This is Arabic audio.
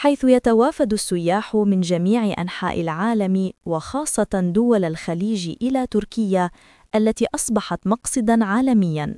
حيث يتوافد السياح من جميع أنحاء العالم وخاصة دول الخليج إلى تركيا التي أصبحت مقصداً عالمياً.